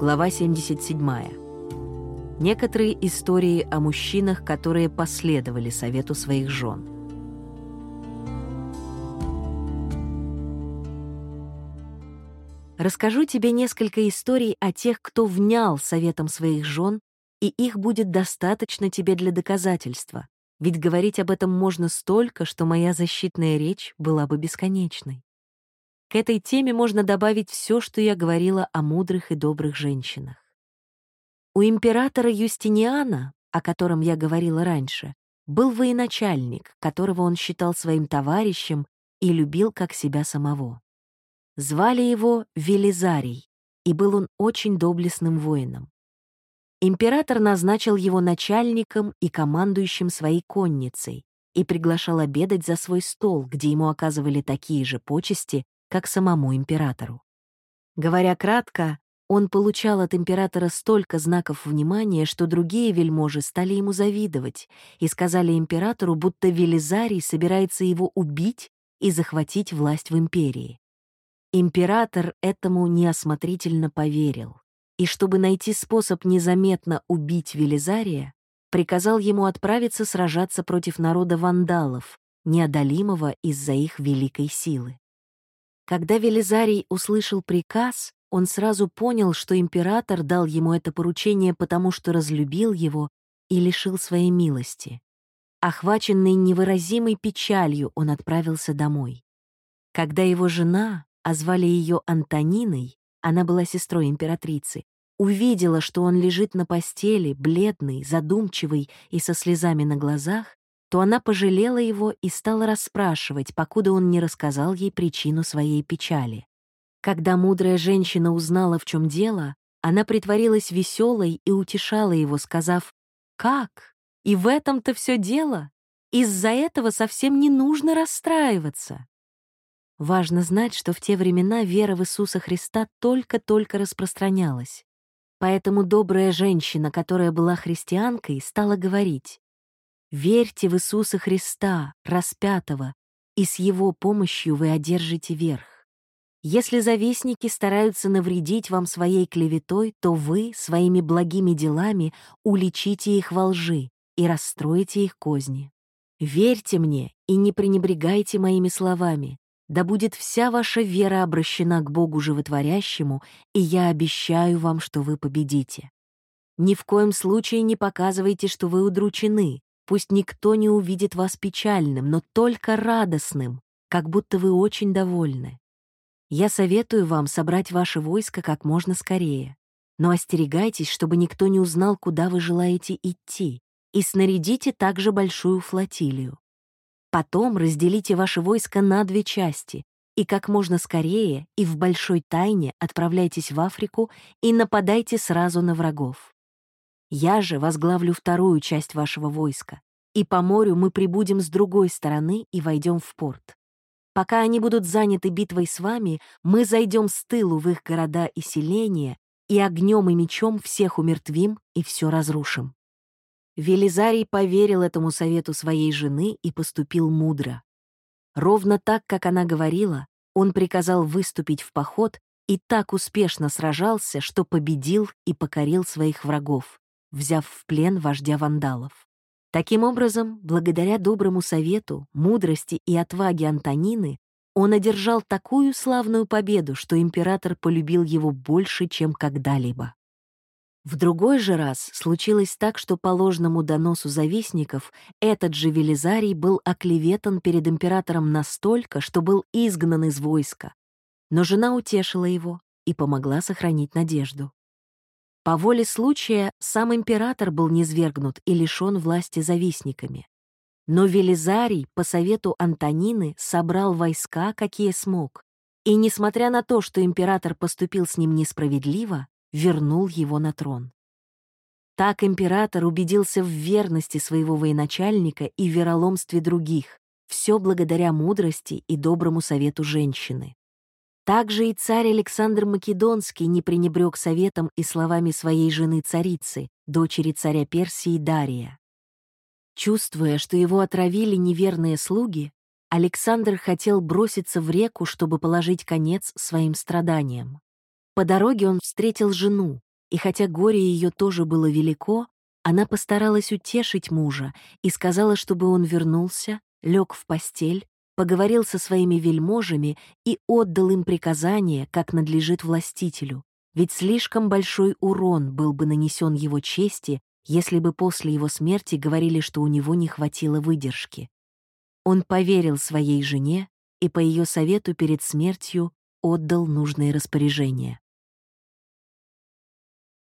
Глава 77. Некоторые истории о мужчинах, которые последовали совету своих жен. Расскажу тебе несколько историй о тех, кто внял советом своих жен, и их будет достаточно тебе для доказательства, ведь говорить об этом можно столько, что моя защитная речь была бы бесконечной. К этой теме можно добавить все, что я говорила о мудрых и добрых женщинах. У императора Юстиниана, о котором я говорила раньше, был военачальник, которого он считал своим товарищем и любил как себя самого. Звали его Велизарий, и был он очень доблестным воином. Император назначил его начальником и командующим своей конницей и приглашал обедать за свой стол, где ему оказывали такие же почести, как самому императору. Говоря кратко, он получал от императора столько знаков внимания, что другие вельможи стали ему завидовать и сказали императору, будто Велизарий собирается его убить и захватить власть в империи. Император этому неосмотрительно поверил, и чтобы найти способ незаметно убить Велизария, приказал ему отправиться сражаться против народа вандалов, неодолимого из-за их великой силы. Когда Велизарий услышал приказ, он сразу понял, что император дал ему это поручение потому, что разлюбил его и лишил своей милости. Охваченный невыразимой печалью, он отправился домой. Когда его жена, а звали ее Антониной, она была сестрой императрицы, увидела, что он лежит на постели, бледный, задумчивый и со слезами на глазах, то она пожалела его и стала расспрашивать, покуда он не рассказал ей причину своей печали. Когда мудрая женщина узнала, в чем дело, она притворилась веселой и утешала его, сказав, «Как? И в этом-то все дело? Из-за этого совсем не нужно расстраиваться». Важно знать, что в те времена вера в Иисуса Христа только-только распространялась. Поэтому добрая женщина, которая была христианкой, стала говорить, Верьте в Иисуса Христа, распятого, и с Его помощью вы одержите верх. Если завистники стараются навредить вам своей клеветой, то вы своими благими делами уличите их во лжи и расстроите их козни. Верьте мне и не пренебрегайте моими словами, да будет вся ваша вера обращена к Богу Животворящему, и я обещаю вам, что вы победите. Ни в коем случае не показывайте, что вы удручены, Пусть никто не увидит вас печальным, но только радостным, как будто вы очень довольны. Я советую вам собрать ваше войско как можно скорее. Но остерегайтесь, чтобы никто не узнал, куда вы желаете идти, и снарядите также большую флотилию. Потом разделите ваше войско на две части, и как можно скорее и в большой тайне отправляйтесь в Африку и нападайте сразу на врагов. Я же возглавлю вторую часть вашего войска, и по морю мы прибудем с другой стороны и войдем в порт. Пока они будут заняты битвой с вами, мы зайдем с тылу в их города и селения, и огнем и мечом всех умертвим и все разрушим». Велизарий поверил этому совету своей жены и поступил мудро. Ровно так, как она говорила, он приказал выступить в поход и так успешно сражался, что победил и покорил своих врагов взяв в плен вождя вандалов. Таким образом, благодаря доброму совету, мудрости и отваге Антонины, он одержал такую славную победу, что император полюбил его больше, чем когда-либо. В другой же раз случилось так, что по ложному доносу завистников этот же Велизарий был оклеветан перед императором настолько, что был изгнан из войска. Но жена утешила его и помогла сохранить надежду. По воле случая сам император был низвергнут и лишен власти завистниками. Но Велизарий, по совету Антонины, собрал войска, какие смог, и, несмотря на то, что император поступил с ним несправедливо, вернул его на трон. Так император убедился в верности своего военачальника и вероломстве других, все благодаря мудрости и доброму совету женщины. Также и царь Александр Македонский не пренебрег советом и словами своей жены-царицы, дочери царя Персии Дария. Чувствуя, что его отравили неверные слуги, Александр хотел броситься в реку, чтобы положить конец своим страданиям. По дороге он встретил жену, И хотя горе ее тоже было велико, она постаралась утешить мужа и сказала, чтобы он вернулся, лег в постель, поговорил со своими вельможами и отдал им приказание, как надлежит властителю, ведь слишком большой урон был бы нанесен его чести, если бы после его смерти говорили, что у него не хватило выдержки. Он поверил своей жене и по ее совету перед смертью отдал нужные распоряжения.